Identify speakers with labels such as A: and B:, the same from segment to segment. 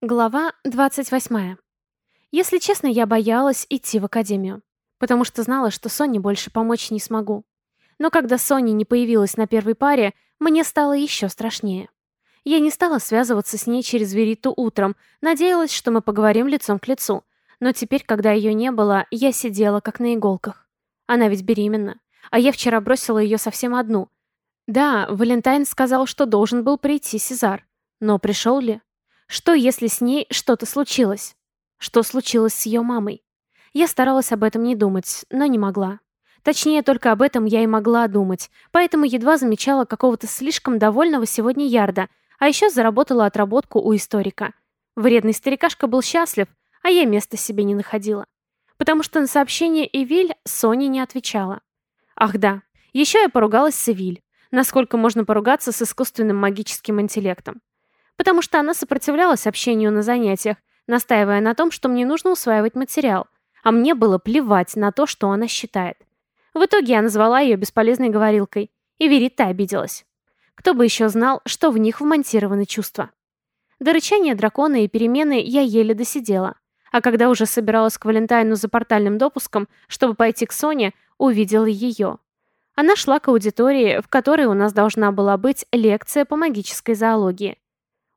A: Глава 28. Если честно, я боялась идти в академию, потому что знала, что Соне больше помочь не смогу. Но когда Соня не появилась на первой паре, мне стало еще страшнее. Я не стала связываться с ней через Вериту утром, надеялась, что мы поговорим лицом к лицу. Но теперь, когда ее не было, я сидела как на иголках. Она ведь беременна, а я вчера бросила ее совсем одну. Да, Валентайн сказал, что должен был прийти Сезар. Но пришел ли? Что, если с ней что-то случилось? Что случилось с ее мамой? Я старалась об этом не думать, но не могла. Точнее, только об этом я и могла думать, поэтому едва замечала какого-то слишком довольного сегодня Ярда, а еще заработала отработку у историка. Вредный старикашка был счастлив, а я места себе не находила. Потому что на сообщение Эвиль Соня не отвечала. Ах да, еще я поругалась с Эвиль. Насколько можно поругаться с искусственным магическим интеллектом потому что она сопротивлялась общению на занятиях, настаивая на том, что мне нужно усваивать материал, а мне было плевать на то, что она считает. В итоге я назвала ее бесполезной говорилкой, и Верита обиделась. Кто бы еще знал, что в них вмонтированы чувства. До рычания дракона и перемены я еле досидела. А когда уже собиралась к Валентайну за портальным допуском, чтобы пойти к Соне, увидела ее. Она шла к аудитории, в которой у нас должна была быть лекция по магической зоологии.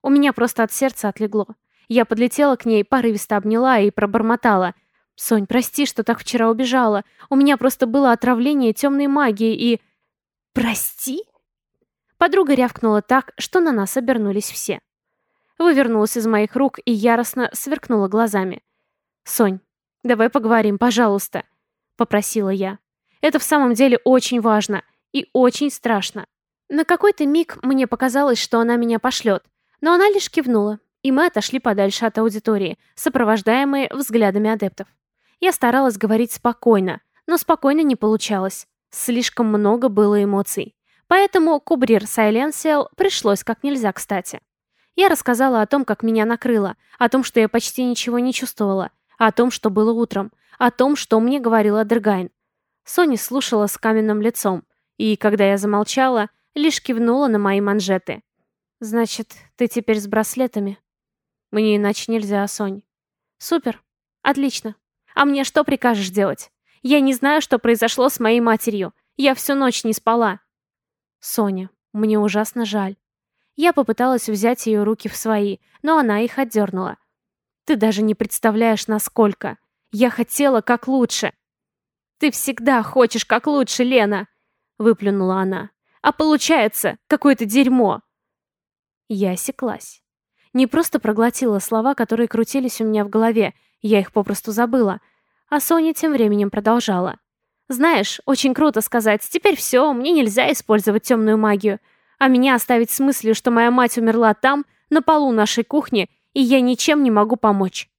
A: У меня просто от сердца отлегло. Я подлетела к ней, порывисто обняла и пробормотала. «Сонь, прости, что так вчера убежала. У меня просто было отравление темной магией и...» «Прости?» Подруга рявкнула так, что на нас обернулись все. Вывернулась из моих рук и яростно сверкнула глазами. «Сонь, давай поговорим, пожалуйста», — попросила я. «Это в самом деле очень важно и очень страшно». На какой-то миг мне показалось, что она меня пошлет, но она лишь кивнула, и мы отошли подальше от аудитории, сопровождаемые взглядами адептов. Я старалась говорить спокойно, но спокойно не получалось. Слишком много было эмоций. Поэтому кубрир Сайленсиэл пришлось как нельзя кстати. Я рассказала о том, как меня накрыло, о том, что я почти ничего не чувствовала, о том, что было утром, о том, что мне говорила Дргайн. Соня слушала с каменным лицом, и, когда я замолчала, лишь кивнула на мои манжеты. «Значит, ты теперь с браслетами?» «Мне иначе нельзя, Сонь». «Супер. Отлично. А мне что прикажешь делать? Я не знаю, что произошло с моей матерью. Я всю ночь не спала». «Соня, мне ужасно жаль». Я попыталась взять ее руки в свои, но она их отдернула. «Ты даже не представляешь, насколько. Я хотела как лучше». «Ты всегда хочешь как лучше, Лена!» — выплюнула она. «А получается какое-то дерьмо!» Я осеклась. Не просто проглотила слова, которые крутились у меня в голове, я их попросту забыла. А Соня тем временем продолжала. «Знаешь, очень круто сказать, теперь все, мне нельзя использовать темную магию. А меня оставить с мыслью, что моя мать умерла там, на полу нашей кухни, и я ничем не могу помочь».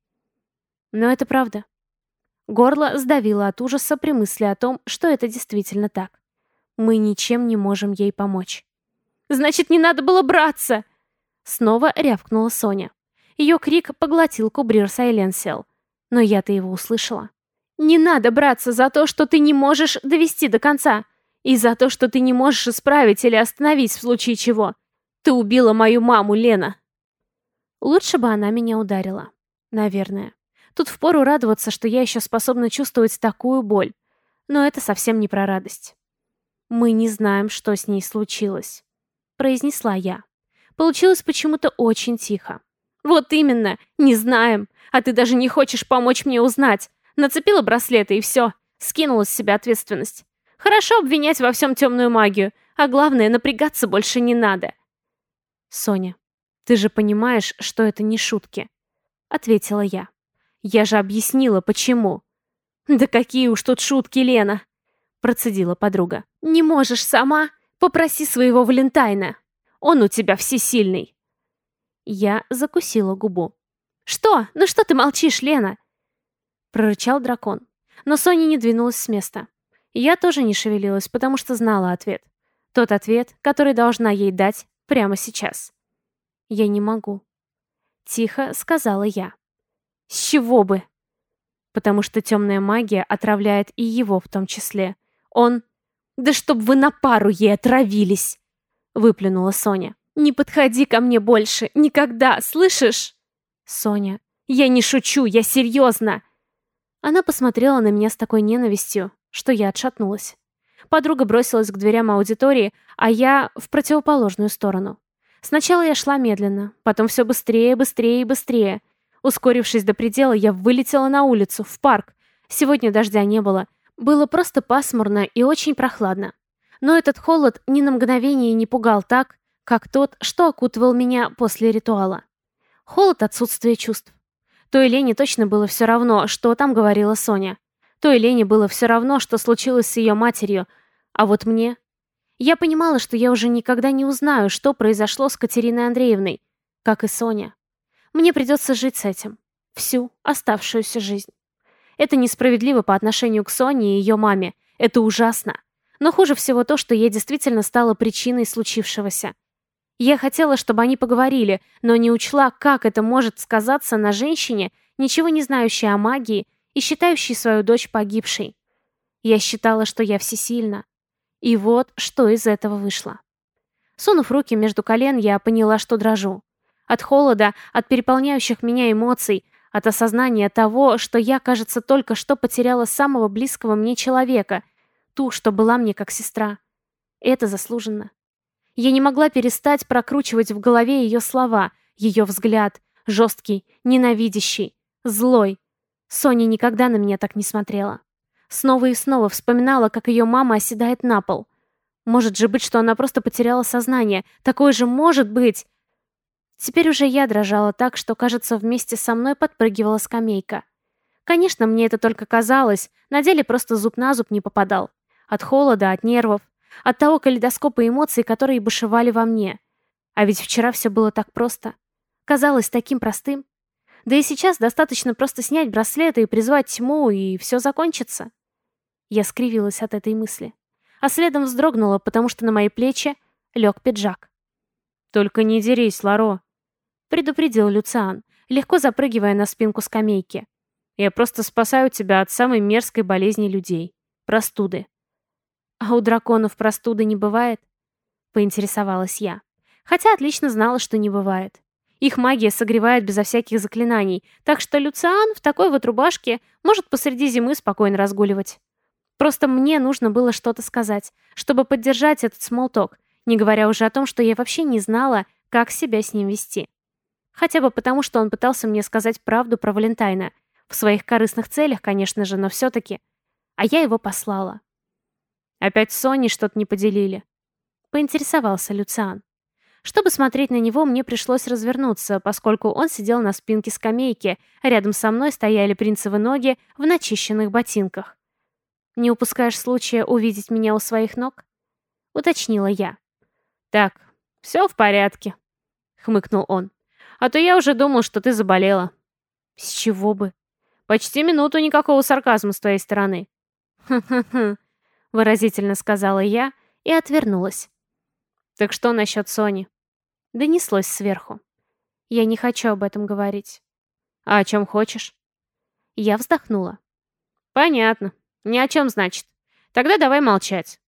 A: Но это правда. Горло сдавило от ужаса при мысли о том, что это действительно так. Мы ничем не можем ей помочь. «Значит, не надо было браться!» Снова рявкнула Соня. Ее крик поглотил кубрир Сайленсел. Но я-то его услышала. «Не надо браться за то, что ты не можешь довести до конца. И за то, что ты не можешь исправить или остановить в случае чего. Ты убила мою маму, Лена!» Лучше бы она меня ударила. Наверное. Тут впору радоваться, что я еще способна чувствовать такую боль. Но это совсем не про радость. «Мы не знаем, что с ней случилось», — произнесла я. Получилось почему-то очень тихо. «Вот именно, не знаем. А ты даже не хочешь помочь мне узнать. Нацепила браслеты и все. Скинула с себя ответственность. Хорошо обвинять во всем темную магию, а главное, напрягаться больше не надо». «Соня, ты же понимаешь, что это не шутки?» Ответила я. «Я же объяснила, почему». «Да какие уж тут шутки, Лена!» Процедила подруга. «Не можешь сама? Попроси своего Валентайна!» Он у тебя всесильный!» Я закусила губу. «Что? Ну что ты молчишь, Лена?» Прорычал дракон. Но Соня не двинулась с места. Я тоже не шевелилась, потому что знала ответ. Тот ответ, который должна ей дать прямо сейчас. «Я не могу», — тихо сказала я. «С чего бы?» «Потому что темная магия отравляет и его в том числе. Он...» «Да чтоб вы на пару ей отравились!» — выплюнула Соня. «Не подходи ко мне больше! Никогда! Слышишь?» Соня. Я не шучу, я серьезно. Она посмотрела на меня с такой ненавистью, что я отшатнулась. Подруга бросилась к дверям аудитории, а я в противоположную сторону. Сначала я шла медленно, потом все быстрее, быстрее и быстрее. Ускорившись до предела, я вылетела на улицу, в парк. Сегодня дождя не было. Было просто пасмурно и очень прохладно. Но этот холод ни на мгновение не пугал так, как тот, что окутывал меня после ритуала. Холод отсутствия чувств. Той Лене точно было все равно, что там говорила Соня. Той Лене было все равно, что случилось с ее матерью. А вот мне... Я понимала, что я уже никогда не узнаю, что произошло с Катериной Андреевной, как и Соня. Мне придется жить с этим. Всю оставшуюся жизнь. Это несправедливо по отношению к Соне и ее маме. Это ужасно. Но хуже всего то, что я действительно стала причиной случившегося. Я хотела, чтобы они поговорили, но не учла, как это может сказаться на женщине, ничего не знающей о магии и считающей свою дочь погибшей. Я считала, что я всесильна. И вот, что из этого вышло. Сунув руки между колен, я поняла, что дрожу. От холода, от переполняющих меня эмоций, от осознания того, что я, кажется, только что потеряла самого близкого мне человека, ту, что была мне как сестра. Это заслуженно. Я не могла перестать прокручивать в голове ее слова, ее взгляд, жесткий, ненавидящий, злой. Соня никогда на меня так не смотрела. Снова и снова вспоминала, как ее мама оседает на пол. Может же быть, что она просто потеряла сознание. Такое же может быть. Теперь уже я дрожала так, что, кажется, вместе со мной подпрыгивала скамейка. Конечно, мне это только казалось, на деле просто зуб на зуб не попадал. От холода, от нервов, от того калейдоскопа эмоций, которые бушевали во мне. А ведь вчера все было так просто. Казалось таким простым. Да и сейчас достаточно просто снять браслеты и призвать тьму, и все закончится. Я скривилась от этой мысли. А следом вздрогнула, потому что на мои плечи лег пиджак. «Только не дерись, Ларо», — предупредил Люциан, легко запрыгивая на спинку скамейки. «Я просто спасаю тебя от самой мерзкой болезни людей — простуды. «А у драконов простуды не бывает?» — поинтересовалась я. Хотя отлично знала, что не бывает. Их магия согревает безо всяких заклинаний, так что Люциан в такой вот рубашке может посреди зимы спокойно разгуливать. Просто мне нужно было что-то сказать, чтобы поддержать этот смолток, не говоря уже о том, что я вообще не знала, как себя с ним вести. Хотя бы потому, что он пытался мне сказать правду про Валентайна. В своих корыстных целях, конечно же, но все-таки. А я его послала. Опять с Соней что-то не поделили. Поинтересовался Люциан. Чтобы смотреть на него, мне пришлось развернуться, поскольку он сидел на спинке скамейки, а рядом со мной стояли принцевы ноги в начищенных ботинках. «Не упускаешь случая увидеть меня у своих ног?» — уточнила я. «Так, все в порядке», — хмыкнул он. «А то я уже думал, что ты заболела». «С чего бы?» «Почти минуту никакого сарказма с твоей стороны». «Хм-хм-хм, выразительно сказала я и отвернулась. «Так что насчет Сони?» Донеслось сверху. «Я не хочу об этом говорить». «А о чем хочешь?» Я вздохнула. «Понятно. Ни о чем, значит. Тогда давай молчать».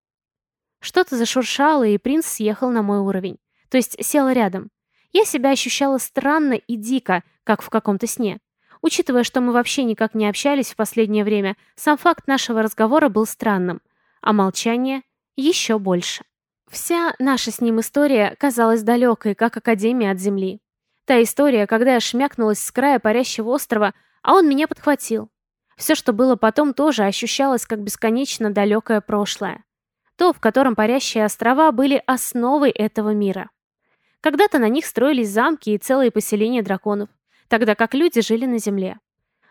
A: Что-то зашуршало, и принц съехал на мой уровень. То есть сел рядом. Я себя ощущала странно и дико, как в каком-то сне. Учитывая, что мы вообще никак не общались в последнее время, сам факт нашего разговора был странным — а молчание еще больше. Вся наша с ним история казалась далекой, как Академия от Земли. Та история, когда я шмякнулась с края парящего острова, а он меня подхватил. Все, что было потом, тоже ощущалось как бесконечно далекое прошлое. То, в котором парящие острова были основой этого мира. Когда-то на них строились замки и целые поселения драконов, тогда как люди жили на земле.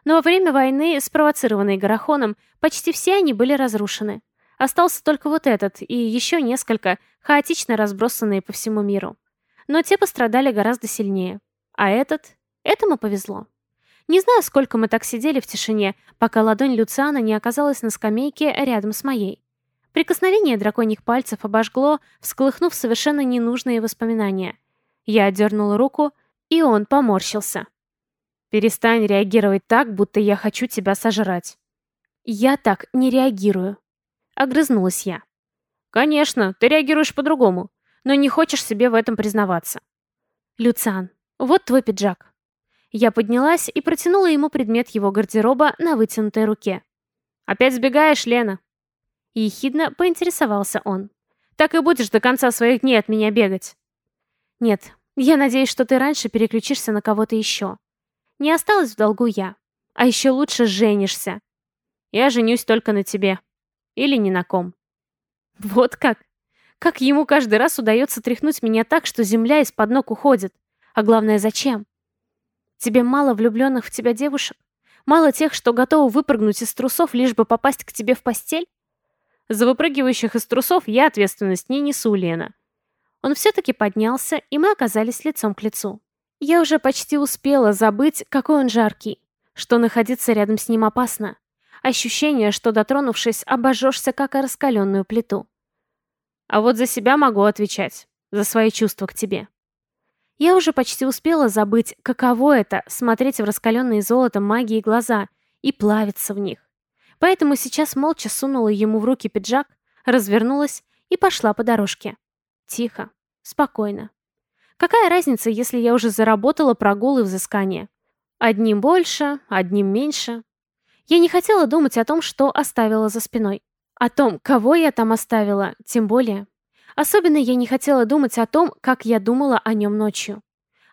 A: Но во время войны, спровоцированной Гарахоном, почти все они были разрушены. Остался только вот этот и еще несколько, хаотично разбросанные по всему миру. Но те пострадали гораздо сильнее. А этот... Этому повезло. Не знаю, сколько мы так сидели в тишине, пока ладонь Люциана не оказалась на скамейке рядом с моей. Прикосновение драконьих пальцев обожгло, всколыхнув совершенно ненужные воспоминания. Я отдернула руку, и он поморщился. «Перестань реагировать так, будто я хочу тебя сожрать». «Я так не реагирую», Огрызнулась я. «Конечно, ты реагируешь по-другому, но не хочешь себе в этом признаваться». «Люциан, вот твой пиджак». Я поднялась и протянула ему предмет его гардероба на вытянутой руке. «Опять сбегаешь, Лена?» Ехидно поинтересовался он. «Так и будешь до конца своих дней от меня бегать?» «Нет, я надеюсь, что ты раньше переключишься на кого-то еще. Не осталась в долгу я. А еще лучше женишься. Я женюсь только на тебе. Или ни на ком». «Вот как? Как ему каждый раз удается тряхнуть меня так, что земля из-под ног уходит? А главное, зачем? Тебе мало влюбленных в тебя девушек? Мало тех, что готовы выпрыгнуть из трусов, лишь бы попасть к тебе в постель? За выпрыгивающих из трусов я ответственность не несу, Лена. Он все-таки поднялся, и мы оказались лицом к лицу. Я уже почти успела забыть, какой он жаркий, что находиться рядом с ним опасно. Ощущение, что дотронувшись, обожжешься, как о раскаленную плиту. А вот за себя могу отвечать, за свои чувства к тебе. Я уже почти успела забыть, каково это — смотреть в раскаленные золотом магии глаза и плавиться в них. Поэтому сейчас молча сунула ему в руки пиджак, развернулась и пошла по дорожке. Тихо, спокойно. Какая разница, если я уже заработала прогул и взыскание? Одним больше, одним меньше. Я не хотела думать о том, что оставила за спиной. О том, кого я там оставила, тем более. Особенно я не хотела думать о том, как я думала о нем ночью.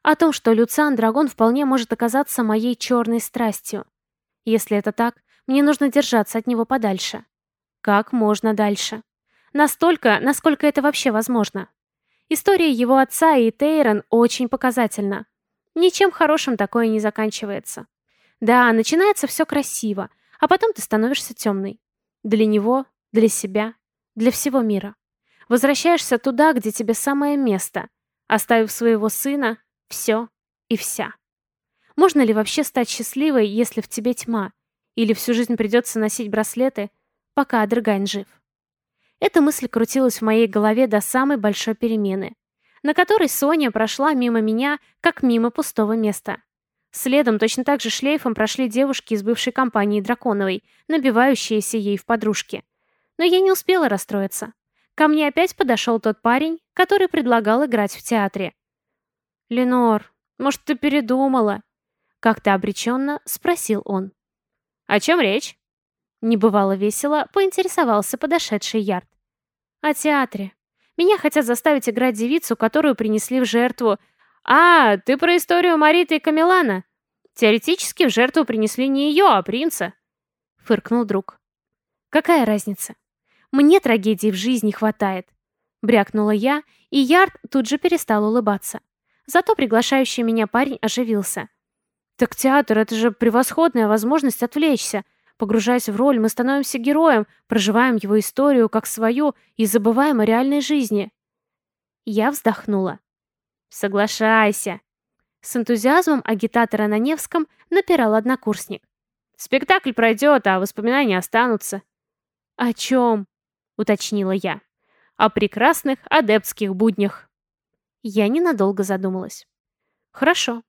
A: О том, что Люциан Драгон вполне может оказаться моей черной страстью. Если это так, мне нужно держаться от него подальше. Как можно дальше. Настолько, насколько это вообще возможно. История его отца и Тейрон очень показательна. Ничем хорошим такое не заканчивается. Да, начинается все красиво, а потом ты становишься темной. Для него, для себя, для всего мира. Возвращаешься туда, где тебе самое место, оставив своего сына, все и вся. Можно ли вообще стать счастливой, если в тебе тьма? Или всю жизнь придется носить браслеты, пока Адргайн жив? Эта мысль крутилась в моей голове до самой большой перемены, на которой Соня прошла мимо меня, как мимо пустого места. Следом точно так же шлейфом прошли девушки из бывшей компании Драконовой, набивающиеся ей в подружки. Но я не успела расстроиться. Ко мне опять подошел тот парень, который предлагал играть в театре. «Ленор, может, ты передумала?» Как-то обреченно спросил он. «О чем речь?» Небывало весело поинтересовался подошедший Ярд. «О театре. Меня хотят заставить играть девицу, которую принесли в жертву. А, ты про историю Мариты и Камилана. Теоретически в жертву принесли не ее, а принца», — фыркнул друг. «Какая разница? Мне трагедий в жизни хватает. Брякнула я, и Ярд тут же перестал улыбаться. Зато приглашающий меня парень оживился. «Так театр — это же превосходная возможность отвлечься. Погружаясь в роль, мы становимся героем, проживаем его историю как свою и забываем о реальной жизни». Я вздохнула. «Соглашайся». С энтузиазмом агитатора на Невском напирал однокурсник. «Спектакль пройдет, а воспоминания останутся». «О чем?» уточнила я. О прекрасных адептских буднях. Я ненадолго задумалась. Хорошо.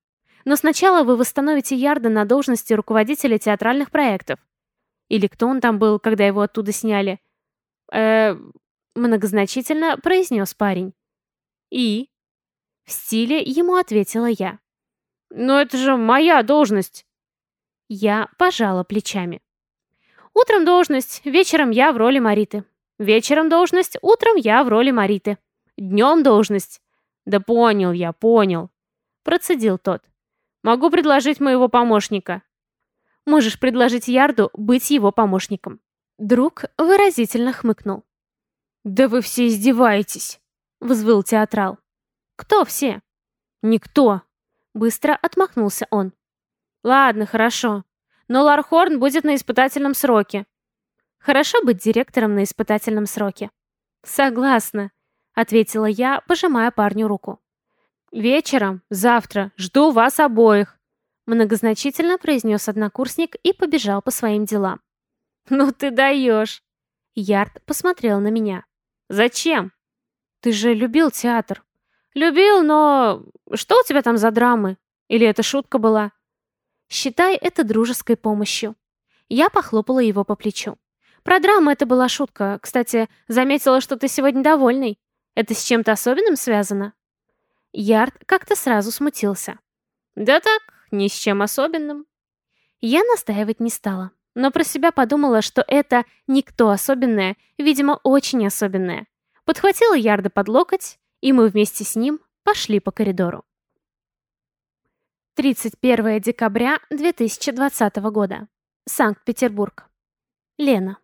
A: Но сначала вы восстановите Ярда на должности руководителя театральных проектов. Или кто он там был, когда его оттуда сняли? э многозначительно произнес парень. И? В стиле ему ответила я. «Но это же моя должность!» Я пожала плечами. «Утром должность, вечером я в роли Мариты. Вечером должность, утром я в роли Мариты. Днем должность. Да понял я, понял. Процедил тот. Могу предложить моего помощника. Можешь предложить Ярду быть его помощником. Друг выразительно хмыкнул. «Да вы все издеваетесь!» — взвыл театрал. «Кто все?» «Никто!» — быстро отмахнулся он. «Ладно, хорошо. Но Лархорн будет на испытательном сроке. Хорошо быть директором на испытательном сроке. Согласна, ответила я, пожимая парню руку. Вечером, завтра, жду вас обоих, многозначительно произнес однокурсник и побежал по своим делам. Ну ты даешь. Ярд посмотрел на меня. Зачем? Ты же любил театр. Любил, но... Что у тебя там за драмы? Или это шутка была? Считай это дружеской помощью. Я похлопала его по плечу. Про драму это была шутка. Кстати, заметила, что ты сегодня довольный. Это с чем-то особенным связано?» Ярд как-то сразу смутился. «Да так, ни с чем особенным. Я настаивать не стала, но про себя подумала, что это никто особенное, видимо, очень особенное. Подхватила Ярда под локоть, и мы вместе с ним пошли по коридору. 31 декабря 2020 года. Санкт-Петербург. Лена.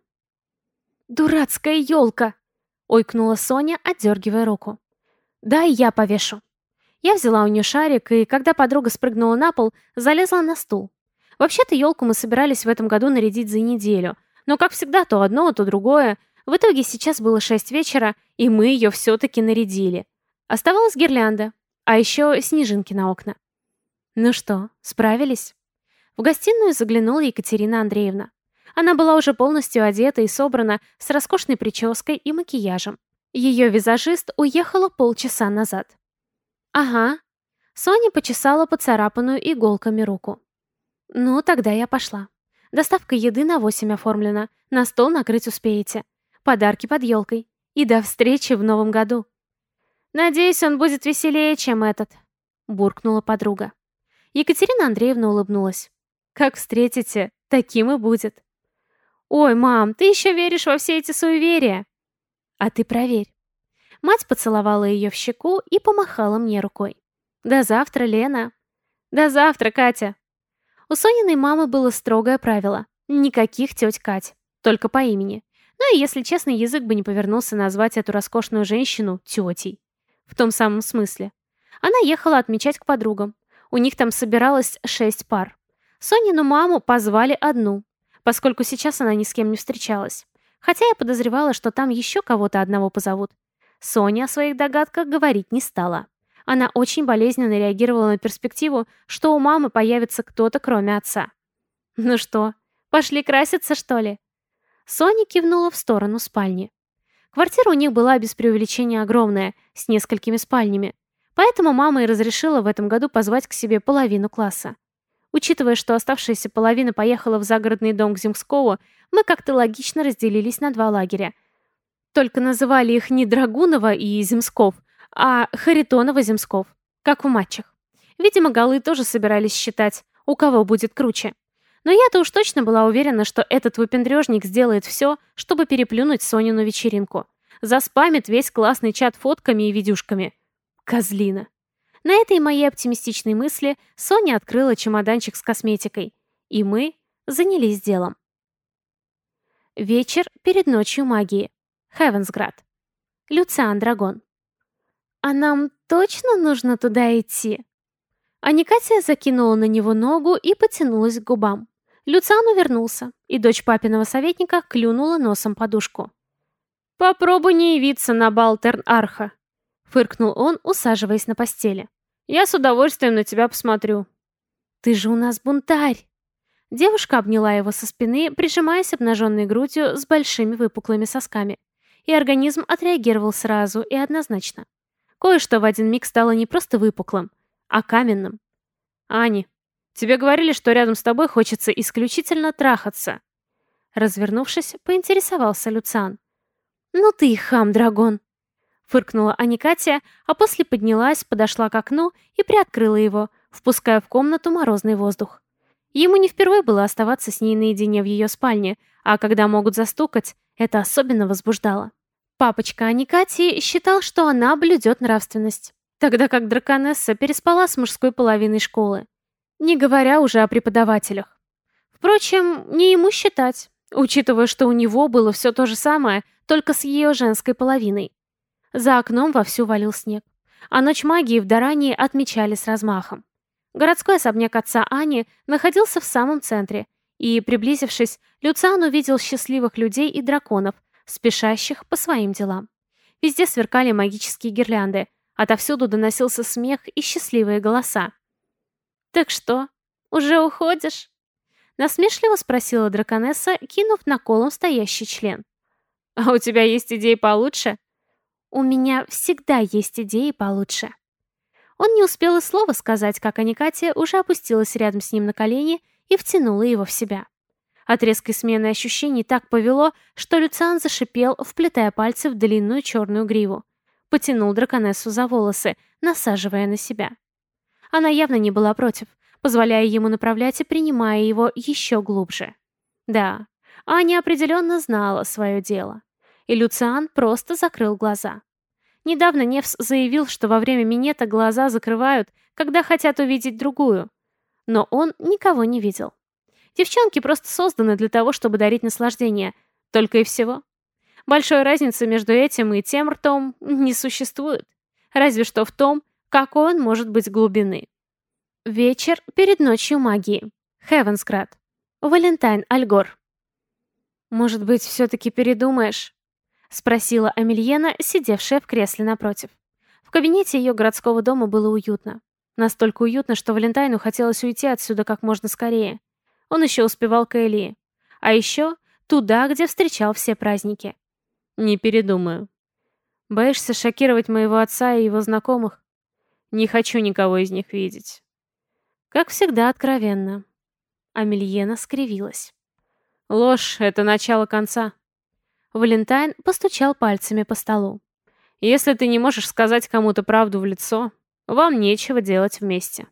A: «Дурацкая елка!» — ойкнула Соня, отдергивая руку. «Дай я повешу». Я взяла у нее шарик, и когда подруга спрыгнула на пол, залезла на стул. Вообще-то елку мы собирались в этом году нарядить за неделю, но, как всегда, то одно, то другое. В итоге сейчас было шесть вечера, и мы ее все-таки нарядили. Оставалась гирлянда, а еще снежинки на окна. Ну что, справились? В гостиную заглянула Екатерина Андреевна. Она была уже полностью одета и собрана, с роскошной прической и макияжем. Ее визажист уехала полчаса назад. «Ага». Соня почесала поцарапанную иголками руку. «Ну, тогда я пошла. Доставка еды на восемь оформлена. На стол накрыть успеете. Подарки под елкой. И до встречи в новом году». «Надеюсь, он будет веселее, чем этот», — буркнула подруга. Екатерина Андреевна улыбнулась. «Как встретите, таким и будет». «Ой, мам, ты еще веришь во все эти суеверия?» «А ты проверь». Мать поцеловала ее в щеку и помахала мне рукой. «До завтра, Лена». «До завтра, Катя». У Сониной мамы было строгое правило. Никаких теть Кать, только по имени. Ну и, если честно, язык бы не повернулся назвать эту роскошную женщину тетей. В том самом смысле. Она ехала отмечать к подругам. У них там собиралось шесть пар. Сонину маму позвали одну, поскольку сейчас она ни с кем не встречалась. Хотя я подозревала, что там еще кого-то одного позовут. Соня о своих догадках говорить не стала. Она очень болезненно реагировала на перспективу, что у мамы появится кто-то, кроме отца. «Ну что, пошли краситься, что ли?» Соня кивнула в сторону спальни. Квартира у них была без преувеличения огромная, с несколькими спальнями. Поэтому мама и разрешила в этом году позвать к себе половину класса. Учитывая, что оставшаяся половина поехала в загородный дом к Земскову, мы как-то логично разделились на два лагеря – только называли их не Драгунова и Земсков, а Харитонова-Земсков, как в матчах. Видимо, голы тоже собирались считать, у кого будет круче. Но я-то уж точно была уверена, что этот выпендрежник сделает все, чтобы переплюнуть Сонину вечеринку. Заспамит весь классный чат фотками и видюшками. Козлина. На этой моей оптимистичной мысли Соня открыла чемоданчик с косметикой. И мы занялись делом. Вечер перед ночью магии. Хевенсград. Люциан Драгон. «А нам точно нужно туда идти?» Аникатия закинула на него ногу и потянулась к губам. Люциан увернулся, и дочь папиного советника клюнула носом подушку. «Попробуй не явиться на бал Терн-Арха», — фыркнул он, усаживаясь на постели. «Я с удовольствием на тебя посмотрю». «Ты же у нас бунтарь!» Девушка обняла его со спины, прижимаясь обнаженной грудью с большими выпуклыми сосками и организм отреагировал сразу и однозначно. Кое-что в один миг стало не просто выпуклым, а каменным. «Ани, тебе говорили, что рядом с тобой хочется исключительно трахаться». Развернувшись, поинтересовался Люциан. «Ну ты хам, драгон!» Фыркнула Аникатия, а после поднялась, подошла к окну и приоткрыла его, впуская в комнату морозный воздух. Ему не впервые было оставаться с ней наедине в ее спальне, а когда могут застукать, это особенно возбуждало. Папочка Аникати считал, что она блюдет нравственность, тогда как драконесса переспала с мужской половиной школы, не говоря уже о преподавателях. Впрочем, не ему считать, учитывая, что у него было все то же самое, только с ее женской половиной. За окном вовсю валил снег, а ночь магии в Дарании отмечали с размахом. Городской особняк отца Ани находился в самом центре, и, приблизившись, Люциан увидел счастливых людей и драконов, спешащих по своим делам. Везде сверкали магические гирлянды, отовсюду доносился смех и счастливые голоса. «Так что, уже уходишь?» Насмешливо спросила драконесса, кинув на колом стоящий член. «А у тебя есть идеи получше?» «У меня всегда есть идеи получше». Он не успел и слова сказать, как Аникатия уже опустилась рядом с ним на колени и втянула его в себя. От резкой смены ощущений так повело, что Люциан зашипел, вплетая пальцы в длинную черную гриву. Потянул драконессу за волосы, насаживая на себя. Она явно не была против, позволяя ему направлять и принимая его еще глубже. Да, Аня определенно знала свое дело. И Люциан просто закрыл глаза. Недавно Невс заявил, что во время минета глаза закрывают, когда хотят увидеть другую. Но он никого не видел. Девчонки просто созданы для того, чтобы дарить наслаждение. Только и всего. Большой разницы между этим и тем ртом не существует. Разве что в том, какой он может быть глубины. Вечер перед ночью магии. Хевенсград. Валентайн Альгор. «Может быть, все-таки передумаешь?» — спросила Амельена, сидевшая в кресле напротив. В кабинете ее городского дома было уютно. Настолько уютно, что Валентайну хотелось уйти отсюда как можно скорее. Он еще успевал к Элии. А еще туда, где встречал все праздники. «Не передумаю. Боишься шокировать моего отца и его знакомых? Не хочу никого из них видеть». Как всегда, откровенно. Амельена скривилась. «Ложь — это начало конца». Валентайн постучал пальцами по столу. «Если ты не можешь сказать кому-то правду в лицо, вам нечего делать вместе».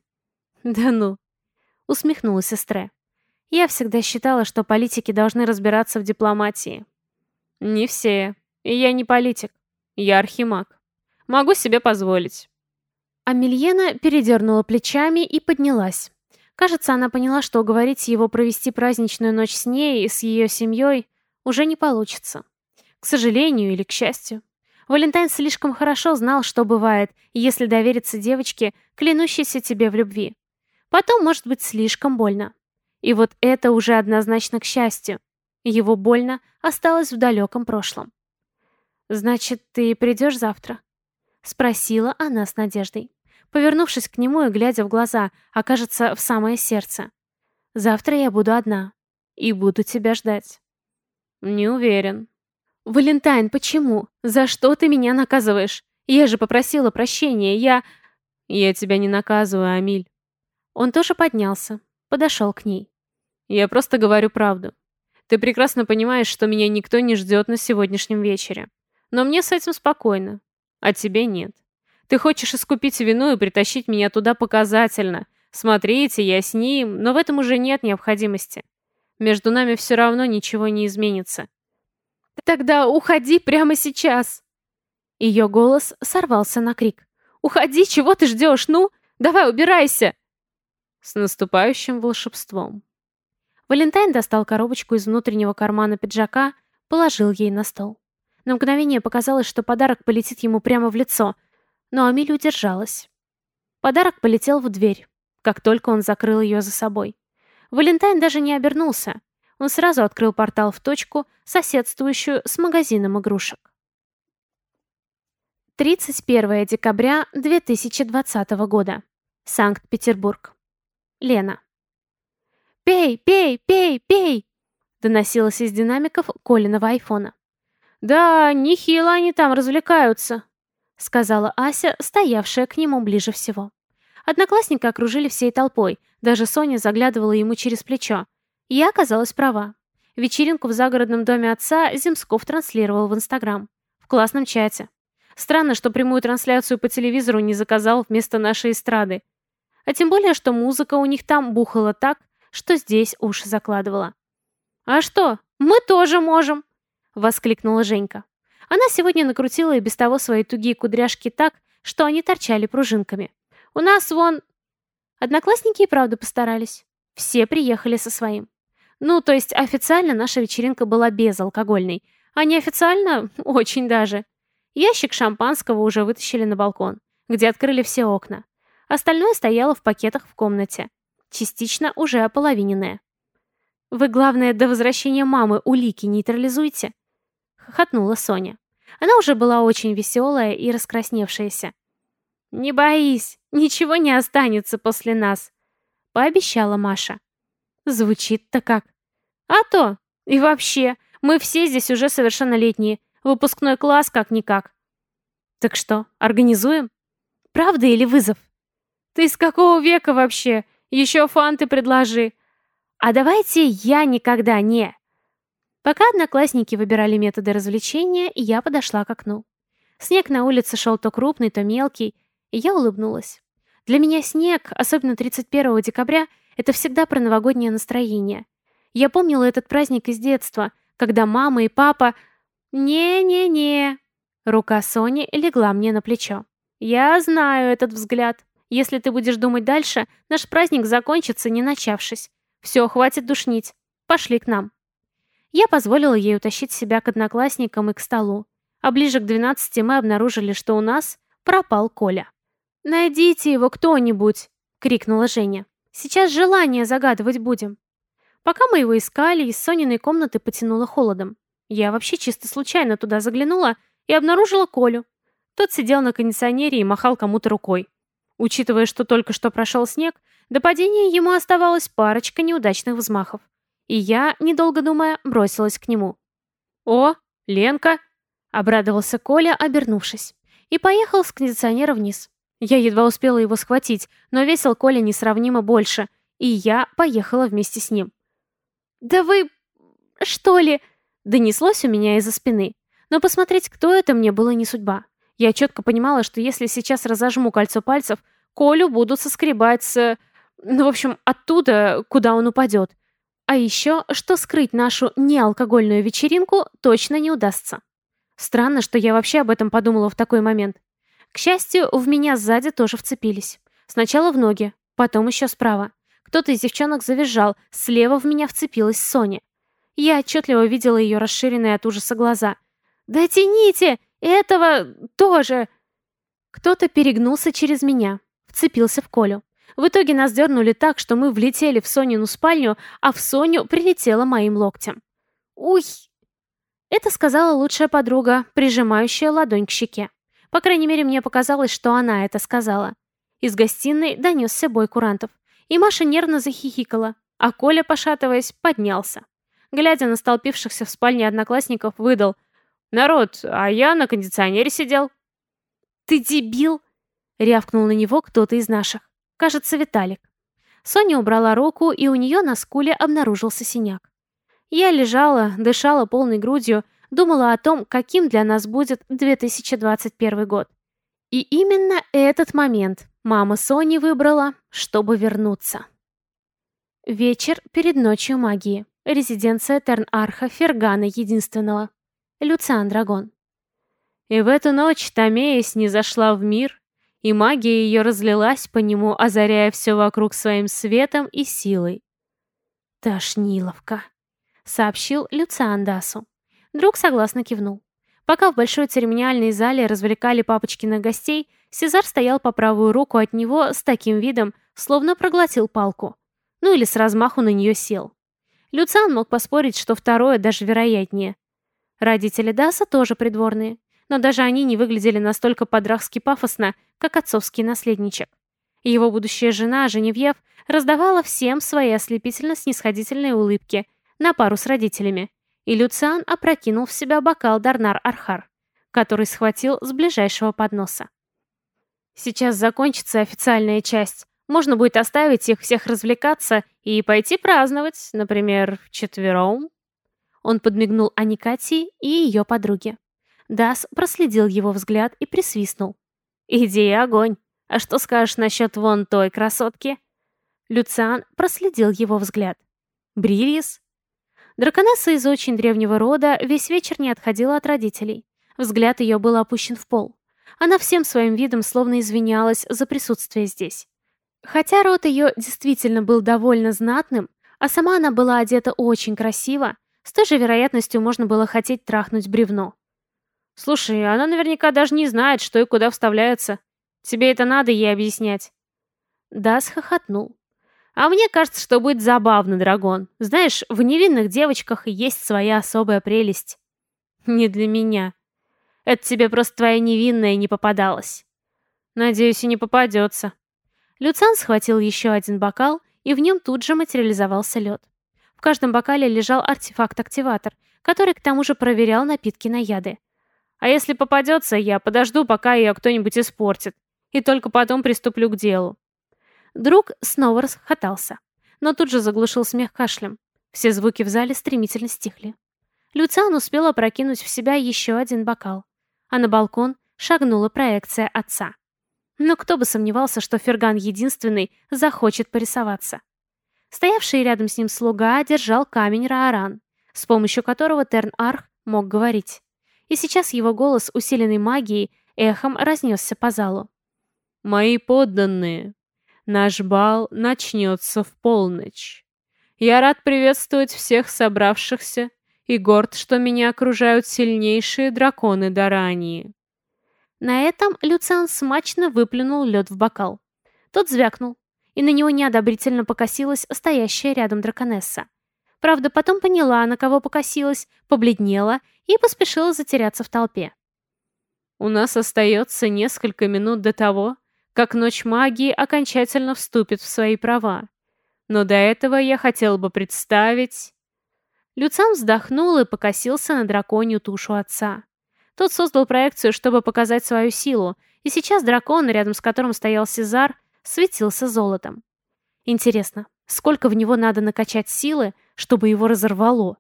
A: «Да ну!» — усмехнулась сестра. «Я всегда считала, что политики должны разбираться в дипломатии». «Не все. И я не политик. Я архимаг. Могу себе позволить». Амельена передернула плечами и поднялась. Кажется, она поняла, что уговорить его провести праздничную ночь с ней и с ее семьей уже не получится. К сожалению или к счастью. Валентайн слишком хорошо знал, что бывает, если довериться девочке, клянущейся тебе в любви. Потом может быть слишком больно. И вот это уже однозначно к счастью. Его больно осталось в далеком прошлом. «Значит, ты придешь завтра?» Спросила она с надеждой повернувшись к нему и глядя в глаза, окажется в самое сердце. «Завтра я буду одна. И буду тебя ждать». «Не уверен». «Валентайн, почему? За что ты меня наказываешь? Я же попросила прощения, я...» «Я тебя не наказываю, Амиль». Он тоже поднялся, подошел к ней. «Я просто говорю правду. Ты прекрасно понимаешь, что меня никто не ждет на сегодняшнем вечере. Но мне с этим спокойно, а тебе нет. Ты хочешь искупить вину и притащить меня туда показательно. Смотрите, я с ним, но в этом уже нет необходимости. Между нами все равно ничего не изменится. Тогда уходи прямо сейчас. Ее голос сорвался на крик. Уходи, чего ты ждешь? Ну, давай, убирайся. С наступающим волшебством. Валентайн достал коробочку из внутреннего кармана пиджака, положил ей на стол. На мгновение показалось, что подарок полетит ему прямо в лицо, но Амиль удержалась. Подарок полетел в дверь, как только он закрыл ее за собой. Валентайн даже не обернулся. Он сразу открыл портал в точку, соседствующую с магазином игрушек. 31 декабря 2020 года. Санкт-Петербург. Лена. «Пей, пей, пей, пей!» доносилось из динамиков Колиного айфона. «Да, нехило они там развлекаются», — сказала Ася, стоявшая к нему ближе всего. Одноклассника окружили всей толпой, даже Соня заглядывала ему через плечо. Я оказалась права. Вечеринку в загородном доме отца Земсков транслировал в Инстаграм. В классном чате. Странно, что прямую трансляцию по телевизору не заказал вместо нашей эстрады. А тем более, что музыка у них там бухала так, что здесь уши закладывала. «А что, мы тоже можем!» — воскликнула Женька. Она сегодня накрутила и без того свои тугие кудряшки так, что они торчали пружинками. У нас вон... Одноклассники и правда постарались. Все приехали со своим. Ну, то есть официально наша вечеринка была безалкогольной, а неофициально очень даже. Ящик шампанского уже вытащили на балкон, где открыли все окна. Остальное стояло в пакетах в комнате. Частично уже ополовиненное. Вы, главное, до возвращения мамы улики нейтрализуйте хохотнула Соня. Она уже была очень веселая и раскрасневшаяся. «Не боись, ничего не останется после нас», — пообещала Маша. Звучит-то как. «А то! И вообще, мы все здесь уже совершеннолетние. Выпускной класс как-никак». «Так что, организуем? Правда или вызов?» «Ты из какого века вообще? Еще фанты предложи». «А давайте я никогда не...» Пока одноклассники выбирали методы развлечения, я подошла к окну. Снег на улице шел то крупный, то мелкий, и я улыбнулась. Для меня снег, особенно 31 декабря, это всегда про новогоднее настроение. Я помнила этот праздник из детства, когда мама и папа... «Не-не-не...» Рука Сони легла мне на плечо. «Я знаю этот взгляд. Если ты будешь думать дальше, наш праздник закончится, не начавшись. Все, хватит душнить. Пошли к нам». Я позволила ей утащить себя к одноклассникам и к столу. А ближе к 12 мы обнаружили, что у нас пропал Коля. «Найдите его кто-нибудь!» — крикнула Женя. «Сейчас желание загадывать будем». Пока мы его искали, из Сониной комнаты потянуло холодом. Я вообще чисто случайно туда заглянула и обнаружила Колю. Тот сидел на кондиционере и махал кому-то рукой. Учитывая, что только что прошел снег, до падения ему оставалась парочка неудачных взмахов. И я, недолго думая, бросилась к нему. «О, Ленка!» — обрадовался Коля, обернувшись. И поехал с кондиционера вниз. Я едва успела его схватить, но весил Коля несравнимо больше, и я поехала вместе с ним. «Да вы... что ли?» Донеслось у меня из-за спины. Но посмотреть, кто это, мне было не судьба. Я четко понимала, что если сейчас разожму кольцо пальцев, Колю будут соскребать с... Ну, в общем, оттуда, куда он упадет. А еще, что скрыть нашу неалкогольную вечеринку точно не удастся. Странно, что я вообще об этом подумала в такой момент. К счастью, в меня сзади тоже вцепились. Сначала в ноги, потом еще справа. Кто-то из девчонок завизжал, слева в меня вцепилась Соня. Я отчетливо видела ее расширенные от ужаса глаза. «Да тяните! Этого тоже!» Кто-то перегнулся через меня, вцепился в Колю. В итоге нас дернули так, что мы влетели в Сонину спальню, а в Соню прилетела моим локтем. «Уй!» Это сказала лучшая подруга, прижимающая ладонь к щеке. По крайней мере, мне показалось, что она это сказала. Из гостиной донесся бой курантов. И Маша нервно захихикала, а Коля, пошатываясь, поднялся. Глядя на столпившихся в спальне одноклассников, выдал «Народ, а я на кондиционере сидел». «Ты дебил!» — рявкнул на него кто-то из наших. Кажется, Виталик. Соня убрала руку, и у нее на скуле обнаружился синяк. Я лежала, дышала полной грудью, думала о том, каким для нас будет 2021 год. И именно этот момент мама Сони выбрала, чтобы вернуться. Вечер перед ночью магии. Резиденция Терн-Арха Фергана Единственного. Люциан Драгон. И в эту ночь Томеясь не зашла в мир, и магия ее разлилась по нему, озаряя все вокруг своим светом и силой. «Тошниловка», — сообщил Люциан Дасу. Друг согласно кивнул. Пока в большой церемониальной зале развлекали папочкиных гостей, Сезар стоял по правую руку от него с таким видом, словно проглотил палку. Ну или с размаху на нее сел. Люциан мог поспорить, что второе даже вероятнее. Родители Даса тоже придворные, но даже они не выглядели настолько подрахски пафосно, как отцовский наследничек. Его будущая жена, Женевьев, раздавала всем свои ослепительно-снисходительные улыбки на пару с родителями, и Люциан опрокинул в себя бокал Дарнар-Архар, который схватил с ближайшего подноса. «Сейчас закончится официальная часть. Можно будет оставить их всех развлекаться и пойти праздновать, например, вчетвером». Он подмигнул Аникати и ее подруге. Дас проследил его взгляд и присвистнул. «Идея огонь. А что скажешь насчет вон той красотки?» Люциан проследил его взгляд. «Бририс?» Драконесса из очень древнего рода весь вечер не отходила от родителей. Взгляд ее был опущен в пол. Она всем своим видом словно извинялась за присутствие здесь. Хотя род ее действительно был довольно знатным, а сама она была одета очень красиво, с той же вероятностью можно было хотеть трахнуть бревно. «Слушай, она наверняка даже не знает, что и куда вставляется. Тебе это надо ей объяснять». Дас хохотнул. А мне кажется, что будет забавно, Драгон. Знаешь, в невинных девочках есть своя особая прелесть. Не для меня. Это тебе просто твоя невинная не попадалась. Надеюсь, и не попадется. Люцан схватил еще один бокал, и в нем тут же материализовался лед. В каждом бокале лежал артефакт-активатор, который к тому же проверял напитки на яды. А если попадется, я подожду, пока ее кто-нибудь испортит, и только потом приступлю к делу. Друг снова расхохотался, но тут же заглушил смех кашлем. Все звуки в зале стремительно стихли. Люциан успел опрокинуть в себя еще один бокал, а на балкон шагнула проекция отца. Но кто бы сомневался, что Ферган единственный захочет порисоваться. Стоявший рядом с ним слуга держал камень Рааран, с помощью которого Терн-Арх мог говорить. И сейчас его голос, усиленный магией, эхом разнесся по залу. «Мои подданные, наш бал начнется в полночь. Я рад приветствовать всех собравшихся и горд, что меня окружают сильнейшие драконы Дарании». На этом Люциан смачно выплюнул лед в бокал. Тот звякнул, и на него неодобрительно покосилась стоящая рядом драконесса. Правда, потом поняла, на кого покосилась, побледнела и поспешила затеряться в толпе. «У нас остается несколько минут до того, как ночь магии окончательно вступит в свои права. Но до этого я хотел бы представить...» Люцан вздохнул и покосился на драконью тушу отца. Тот создал проекцию, чтобы показать свою силу, и сейчас дракон, рядом с которым стоял Сезар, светился золотом. Интересно, сколько в него надо накачать силы, чтобы его разорвало?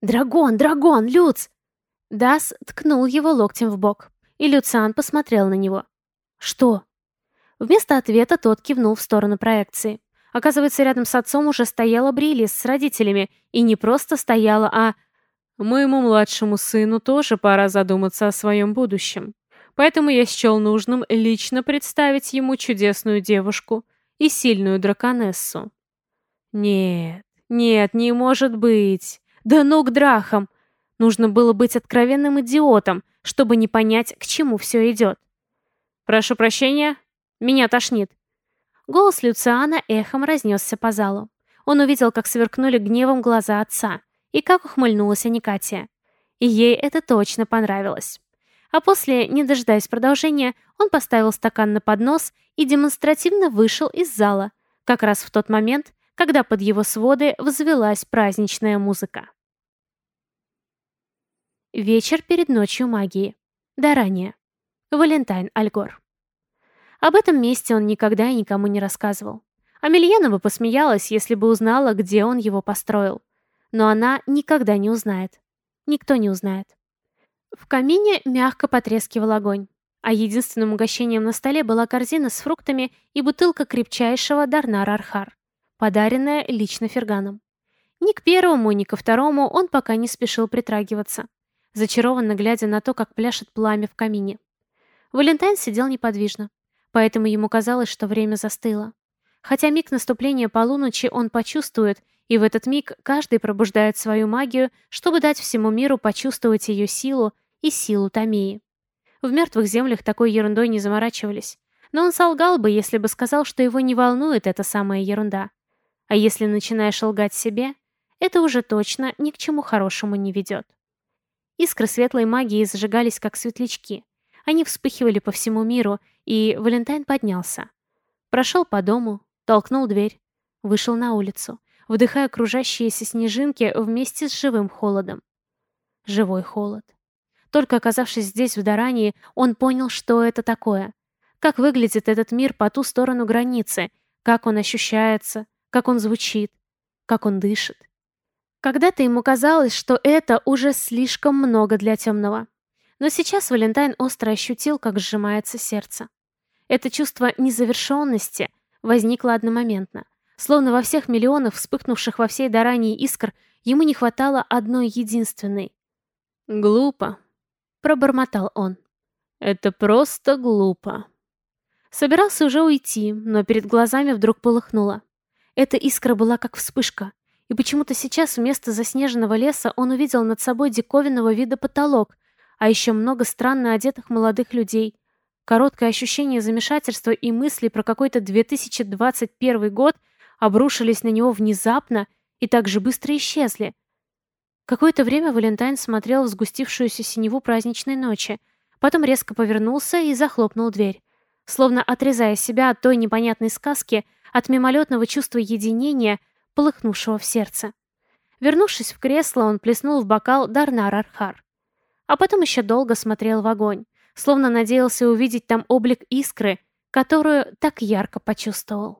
A: «Драгон, драгон, Люц!» Дас ткнул его локтем в бок, и Люциан посмотрел на него. «Что?» Вместо ответа тот кивнул в сторону проекции. Оказывается, рядом с отцом уже стояла Брилис с родителями, и не просто стояла, а... Моему младшему сыну тоже пора задуматься о своем будущем. Поэтому я счел нужным лично представить ему чудесную девушку и сильную драконессу. Нет, нет, не может быть. Да ну к драхам. Нужно было быть откровенным идиотом, чтобы не понять, к чему все идет. «Прошу прощения, меня тошнит». Голос Люциана эхом разнесся по залу. Он увидел, как сверкнули гневом глаза отца и как ухмыльнулась Аникатия. И ей это точно понравилось. А после, не дожидаясь продолжения, он поставил стакан на поднос и демонстративно вышел из зала, как раз в тот момент, когда под его своды взвелась праздничная музыка. Вечер перед ночью магии. Да ранее. Валентайн Альгор. Об этом месте он никогда и никому не рассказывал. Амельяна бы посмеялась, если бы узнала, где он его построил но она никогда не узнает. Никто не узнает. В камине мягко потрескивал огонь, а единственным угощением на столе была корзина с фруктами и бутылка крепчайшего Дарнар Архар, подаренная лично Ферганом. Ни к первому, ни ко второму он пока не спешил притрагиваться, зачарованно глядя на то, как пляшет пламя в камине. Валентайн сидел неподвижно, поэтому ему казалось, что время застыло. Хотя миг наступления полуночи он почувствует, и в этот миг каждый пробуждает свою магию, чтобы дать всему миру почувствовать ее силу и силу Томеи. В мертвых землях такой ерундой не заморачивались. Но он солгал бы, если бы сказал, что его не волнует эта самая ерунда. А если начинаешь лгать себе, это уже точно ни к чему хорошему не ведет. Искры светлой магии зажигались, как светлячки. Они вспыхивали по всему миру, и Валентайн поднялся. Прошел по дому, толкнул дверь, вышел на улицу вдыхая окружающиеся снежинки вместе с живым холодом. Живой холод. Только оказавшись здесь, в Дарании, он понял, что это такое. Как выглядит этот мир по ту сторону границы, как он ощущается, как он звучит, как он дышит. Когда-то ему казалось, что это уже слишком много для темного. Но сейчас Валентайн остро ощутил, как сжимается сердце. Это чувство незавершенности возникло одномоментно. Словно во всех миллионах вспыхнувших во всей Дарании искр ему не хватало одной единственной. «Глупо», — пробормотал он. «Это просто глупо». Собирался уже уйти, но перед глазами вдруг полыхнуло. Эта искра была как вспышка, и почему-то сейчас вместо заснеженного леса он увидел над собой диковинного вида потолок, а еще много странно одетых молодых людей. Короткое ощущение замешательства и мысли про какой-то 2021 год — обрушились на него внезапно и так же быстро исчезли. Какое-то время Валентайн смотрел в сгустившуюся синеву праздничной ночи, потом резко повернулся и захлопнул дверь, словно отрезая себя от той непонятной сказки, от мимолетного чувства единения, полыхнувшего в сердце. Вернувшись в кресло, он плеснул в бокал Дарнар Архар. А потом еще долго смотрел в огонь, словно надеялся увидеть там облик искры, которую так ярко почувствовал.